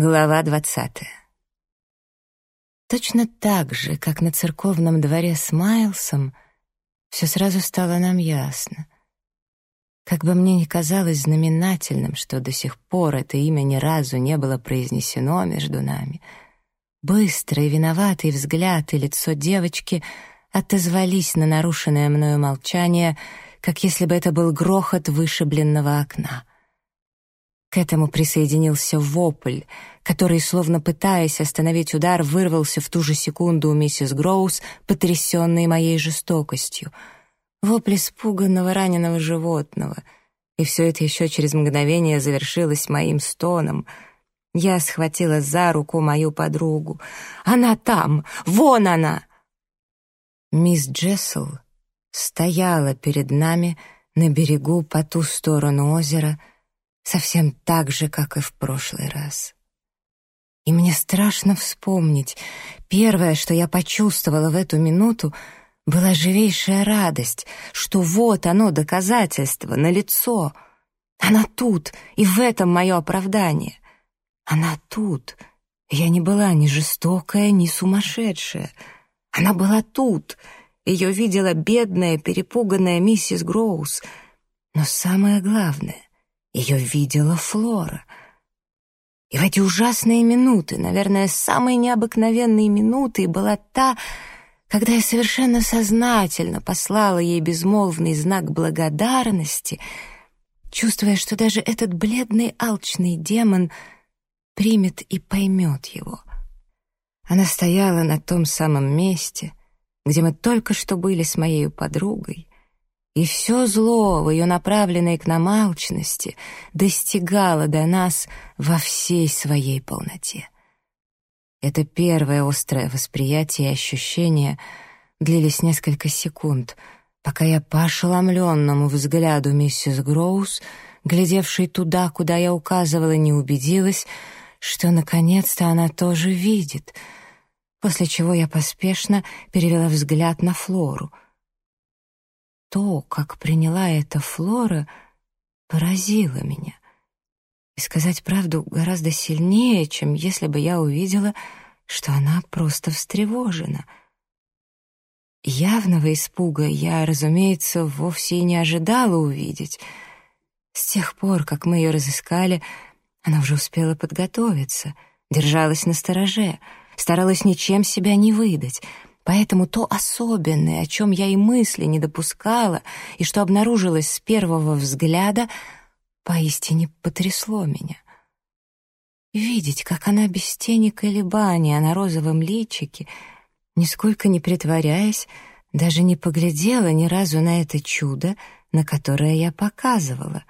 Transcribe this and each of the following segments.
Глава двадцатая. Точно так же, как на церковном дворе с Майлсом, все сразу стало нам ясно. Как бы мне ни казалось знаменательным, что до сих пор это имя ни разу не было произнесено между нами, быстрый виноватый взгляд и лицо девочки отозвались на нарушенное мною молчание, как если бы это был грохот вышибленного окна. К этому присоединился вопль, который, словно пытаясь остановить удар, вырвался в ту же секунду у миссис Гроус, потрясенной моей жестокостью. Вопль испуганного раненого животного. И все это еще через мгновение завершилось моим стоном. Я схватила за руку мою подругу. «Она там! Вон она!» Мисс Джессел стояла перед нами на берегу по ту сторону озера, совсем так же, как и в прошлый раз. И мне страшно вспомнить, первое, что я почувствовала в эту минуту, была живейшая радость, что вот оно, доказательство, налицо. Она тут, и в этом мое оправдание. Она тут. Я не была ни жестокая, ни сумасшедшая. Она была тут. Ее видела бедная, перепуганная миссис Гроус. Но самое главное, ее видела Флора. И в эти ужасные минуты, наверное, самые необыкновенные минуты была та, когда я совершенно сознательно послала ей безмолвный знак благодарности, чувствуя, что даже этот бледный алчный демон примет и поймет его. Она стояла на том самом месте, где мы только что были с моей подругой, и все зло в ее направленной к нам алчности достигало до нас во всей своей полноте. Это первое острое восприятие и ощущение длились несколько секунд, пока я по ошеломленному взгляду миссис Гроус, глядевшей туда, куда я указывала, не убедилась, что наконец-то она тоже видит, после чего я поспешно перевела взгляд на Флору — то, как приняла это Флора, поразило меня. И сказать правду гораздо сильнее, чем если бы я увидела, что она просто встревожена. Явного испуга я, разумеется, вовсе и не ожидала увидеть. С тех пор, как мы ее разыскали, она уже успела подготовиться, держалась на стороже, старалась ничем себя не выдать — Поэтому то особенное, о чем я и мысли не допускала, и что обнаружилось с первого взгляда, поистине потрясло меня. Видеть, как она без тени колебания на розовом личике, нисколько не притворяясь, даже не поглядела ни разу на это чудо, на которое я показывала.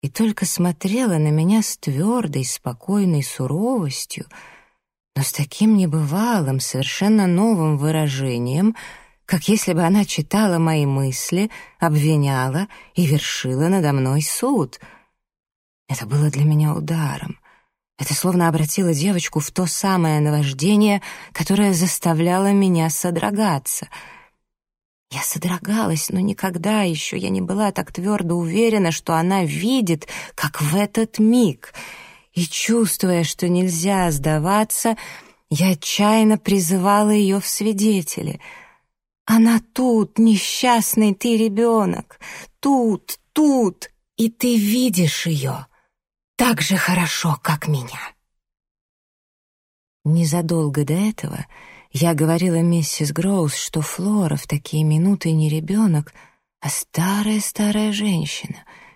И только смотрела на меня с твердой, спокойной суровостью — но с таким небывалым, совершенно новым выражением, как если бы она читала мои мысли, обвиняла и вершила надо мной суд. Это было для меня ударом. Это словно обратило девочку в то самое наваждение, которое заставляло меня содрогаться. Я содрогалась, но никогда еще я не была так твердо уверена, что она видит, как в этот миг — и, чувствуя, что нельзя сдаваться, я отчаянно призывала ее в свидетели. «Она тут, несчастный ты ребенок! Тут, тут! И ты видишь ее так же хорошо, как меня!» Незадолго до этого я говорила миссис Гроус, что Флора в такие минуты не ребенок, а старая-старая женщина —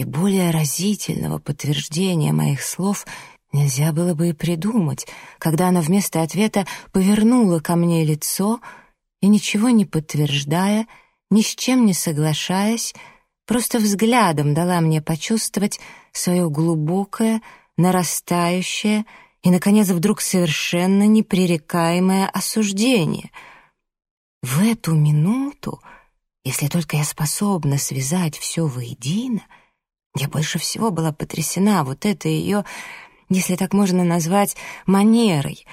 и более разительного подтверждения моих слов нельзя было бы и придумать, когда она вместо ответа повернула ко мне лицо и, ничего не подтверждая, ни с чем не соглашаясь, просто взглядом дала мне почувствовать свое глубокое, нарастающее и, наконец, вдруг совершенно непререкаемое осуждение. В эту минуту, если только я способна связать все воедино — я больше всего была потрясена вот этой ее, если так можно назвать, манерой.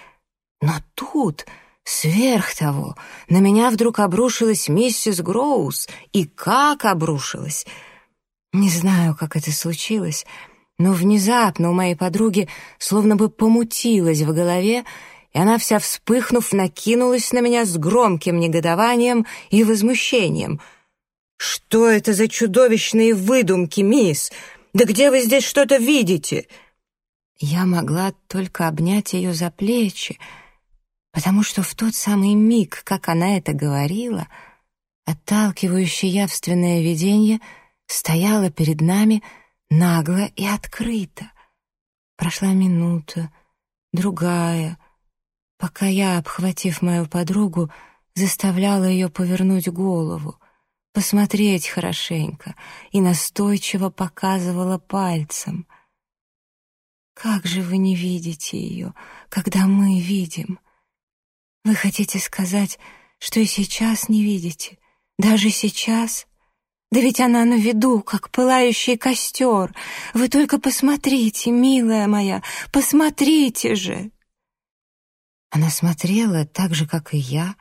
Но тут, сверх того, на меня вдруг обрушилась миссис Гроус. И как обрушилась! Не знаю, как это случилось, Но внезапно у моей подруги словно бы помутилась в голове, и она вся вспыхнув, накинулась на меня с громким негодованием и возмущением. «Что это за чудовищные выдумки, мисс? Да где вы здесь что-то видите?» Я могла только обнять ее за плечи, потому что в тот самый миг, как она это говорила, отталкивающее явственное видение стояло перед нами нагло и открыто. Прошла минута, другая, пока я, обхватив мою подругу, заставляла ее повернуть голову, посмотреть хорошенько и настойчиво показывала пальцем. «Как же вы не видите ее, когда мы видим? Вы хотите сказать, что и сейчас не видите? Даже сейчас?» Да ведь она на виду, как пылающий костер. Вы только посмотрите, милая моя, посмотрите же!» Она смотрела так же, как и я.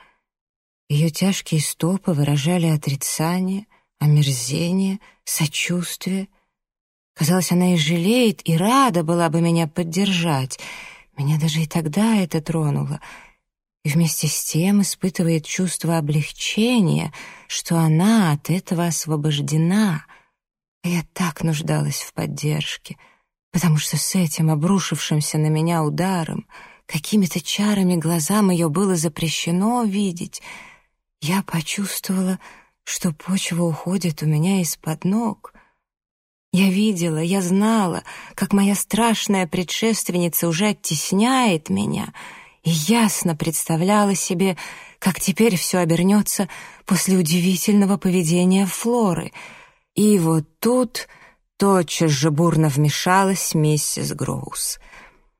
Ее тяжкие стопы выражали отрицание, омерзение, сочувствие. Казалось, она и жалеет, и рада была бы меня поддержать. Меня даже и тогда это тронуло — и вместе с тем испытывает чувство облегчения, что она от этого освобождена. А я так нуждалась в поддержке, потому что с этим обрушившимся на меня ударом, какими-то чарами глазам ее было запрещено видеть, я почувствовала, что почва уходит у меня из-под ног. Я видела, я знала, как моя страшная предшественница уже оттесняет меня — и ясно представляла себе, как теперь все обернется после удивительного поведения Флоры. И вот тут тотчас же бурно вмешалась миссис Гроус.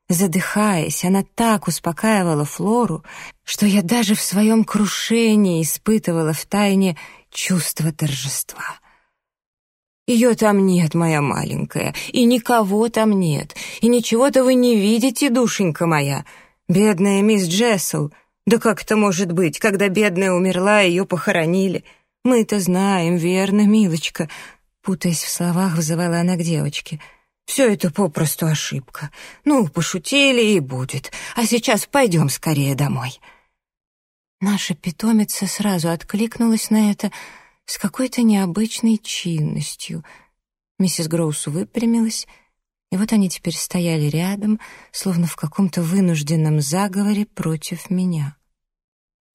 Задыхаясь, она так успокаивала Флору, что я даже в своем крушении испытывала в тайне чувство торжества. «Ее там нет, моя маленькая, и никого там нет, и ничего-то вы не видите, душенька моя», Бедная мисс Джессел. Да как это может быть, когда бедная умерла, ее похоронили? Мы-то знаем, верно, милочка. Путаясь в словах, вызывала она к девочке. Все это попросту ошибка. Ну, пошутили и будет. А сейчас пойдем скорее домой. Наша питомица сразу откликнулась на это с какой-то необычной чинностью. Миссис Гроус выпрямилась и вот они теперь стояли рядом, словно в каком-то вынужденном заговоре против меня.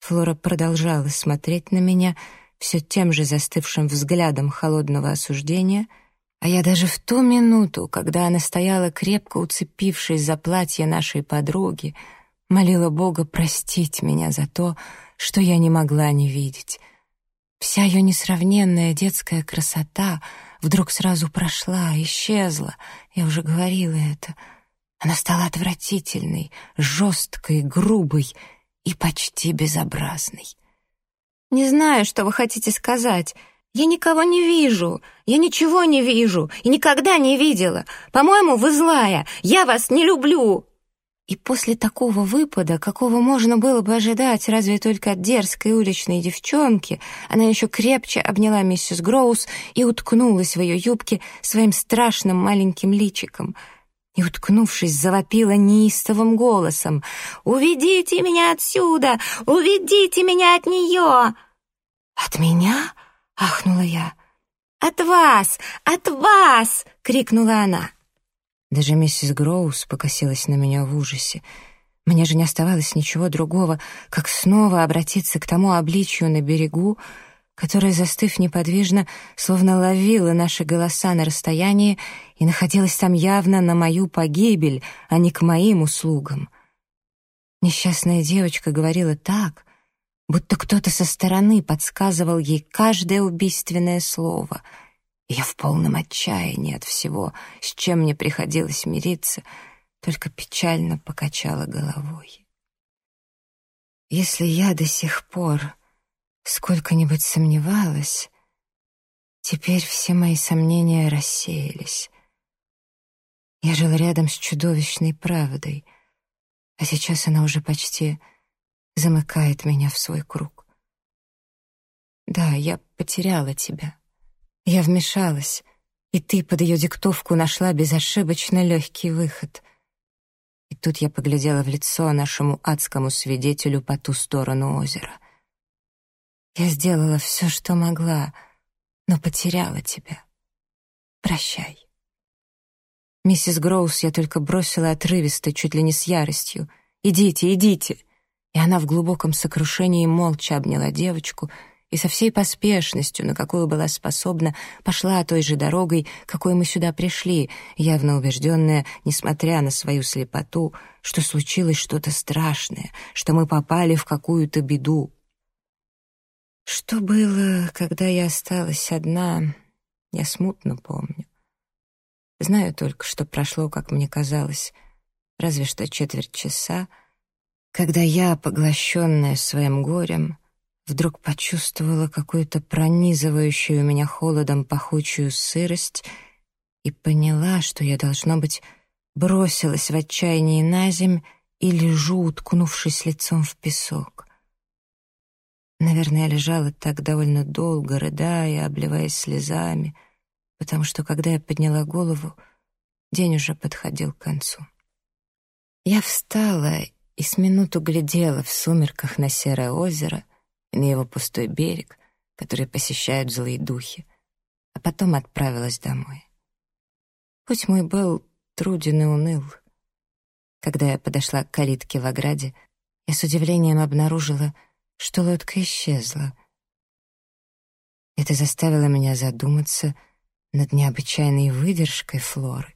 Флора продолжала смотреть на меня все тем же застывшим взглядом холодного осуждения, а я даже в ту минуту, когда она стояла крепко уцепившись за платье нашей подруги, молила Бога простить меня за то, что я не могла не видеть. Вся ее несравненная детская красота — вдруг сразу прошла, исчезла. Я уже говорила это. Она стала отвратительной, жесткой, грубой и почти безобразной. «Не знаю, что вы хотите сказать. Я никого не вижу. Я ничего не вижу и никогда не видела. По-моему, вы злая. Я вас не люблю». И после такого выпада, какого можно было бы ожидать разве только от дерзкой уличной девчонки, она еще крепче обняла миссис Гроус и уткнулась в ее юбке своим страшным маленьким личиком. И, уткнувшись, завопила неистовым голосом «Уведите меня отсюда! Уведите меня от нее!» «От меня?» — ахнула я. «От вас! От вас!» — крикнула она. Даже миссис Гроус покосилась на меня в ужасе. Мне же не оставалось ничего другого, как снова обратиться к тому обличию на берегу, которое, застыв неподвижно, словно ловило наши голоса на расстоянии и находилось там явно на мою погибель, а не к моим услугам. Несчастная девочка говорила так, будто кто-то со стороны подсказывал ей каждое убийственное слово — я в полном отчаянии от всего, с чем мне приходилось мириться, только печально покачала головой. Если я до сих пор сколько-нибудь сомневалась, теперь все мои сомнения рассеялись. Я жила рядом с чудовищной правдой, а сейчас она уже почти замыкает меня в свой круг. Да, я потеряла тебя. Я вмешалась. И ты под ее диктовку нашла безошибочно легкий выход. И тут я поглядела в лицо нашему адскому свидетелю по ту сторону озера. Я сделала все, что могла, но потеряла тебя. Прощай. Миссис Гроус я только бросила отрывисто, чуть ли не с яростью. «Идите, идите!» И она в глубоком сокрушении молча обняла девочку и со всей поспешностью, на какую была способна, пошла той же дорогой, какой мы сюда пришли, явно убежденная, несмотря на свою слепоту, что случилось что-то страшное, что мы попали в какую-то беду. Что было, когда я осталась одна, я смутно помню. Знаю только, что прошло, как мне казалось, разве что четверть часа, когда я, поглощенная своим горем, вдруг почувствовала какую-то пронизывающую меня холодом пахучую сырость и поняла, что я, должно быть, бросилась в отчаянии на земь и лежу, уткнувшись лицом в песок. Наверное, я лежала так довольно долго, рыдая, обливаясь слезами — потому что, когда я подняла голову, день уже подходил к концу. Я встала и с минуту глядела в сумерках на серое озеро и на его пустой берег, который посещают злые духи, а потом отправилась домой. Путь мой был труден и уныл. Когда я подошла к калитке в ограде, я с удивлением обнаружила, что лодка исчезла. Это заставило меня задуматься — над необычайной выдержкой Флоры.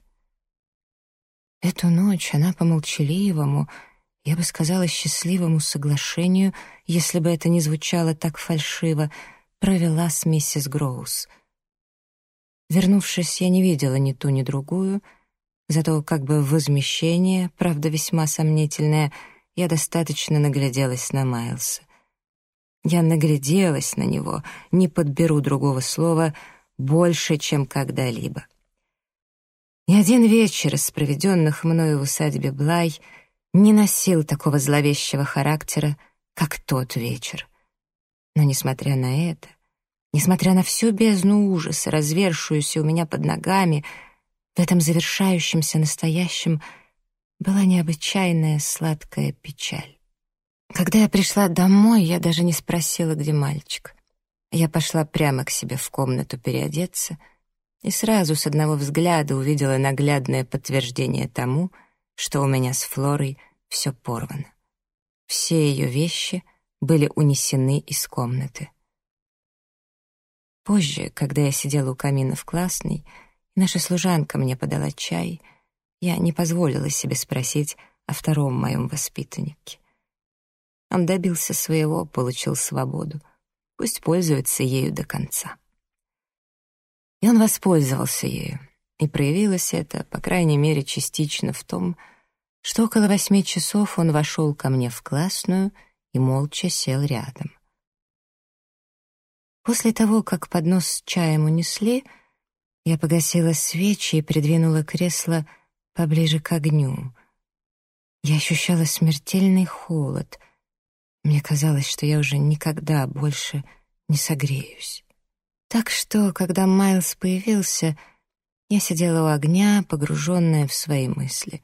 Эту ночь она по молчаливому, я бы сказала, счастливому соглашению, если бы это не звучало так фальшиво, провела с миссис Гроус. Вернувшись, я не видела ни ту, ни другую, зато как бы возмещение, правда весьма сомнительное, я достаточно нагляделась на Майлса. Я нагляделась на него, не подберу другого слова — больше, чем когда-либо. Ни один вечер из проведенных мною в усадьбе Блай не носил такого зловещего характера, как тот вечер. Но, несмотря на это, несмотря на всю бездну ужаса, развершуюся у меня под ногами, в этом завершающемся настоящем была необычайная сладкая печаль. Когда я пришла домой, я даже не спросила, где мальчик. Я пошла прямо к себе в комнату переодеться и сразу с одного взгляда увидела наглядное подтверждение тому, что у меня с Флорой все порвано. Все ее вещи были унесены из комнаты. Позже, когда я сидела у камина в классной, и наша служанка мне подала чай, я не позволила себе спросить о втором моем воспитаннике. Он добился своего, получил свободу — Пусть пользуется ею до конца. И он воспользовался ею, и проявилось это, по крайней мере, частично в том, что около восьми часов он вошел ко мне в классную и молча сел рядом. После того, как поднос с чаем унесли, я погасила свечи и придвинула кресло поближе к огню. Я ощущала смертельный холод, мне казалось, что я уже никогда больше не согреюсь. Так что, когда Майлз появился, я сидела у огня, погруженная в свои мысли.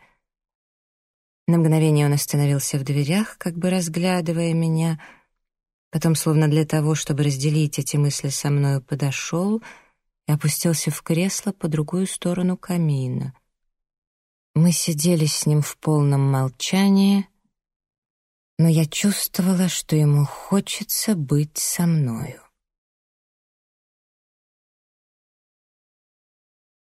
На мгновение он остановился в дверях, как бы разглядывая меня, потом, словно для того, чтобы разделить эти мысли со мною, подошел и опустился в кресло по другую сторону камина. Мы сидели с ним в полном молчании — но я чувствовала, что ему хочется быть со мною.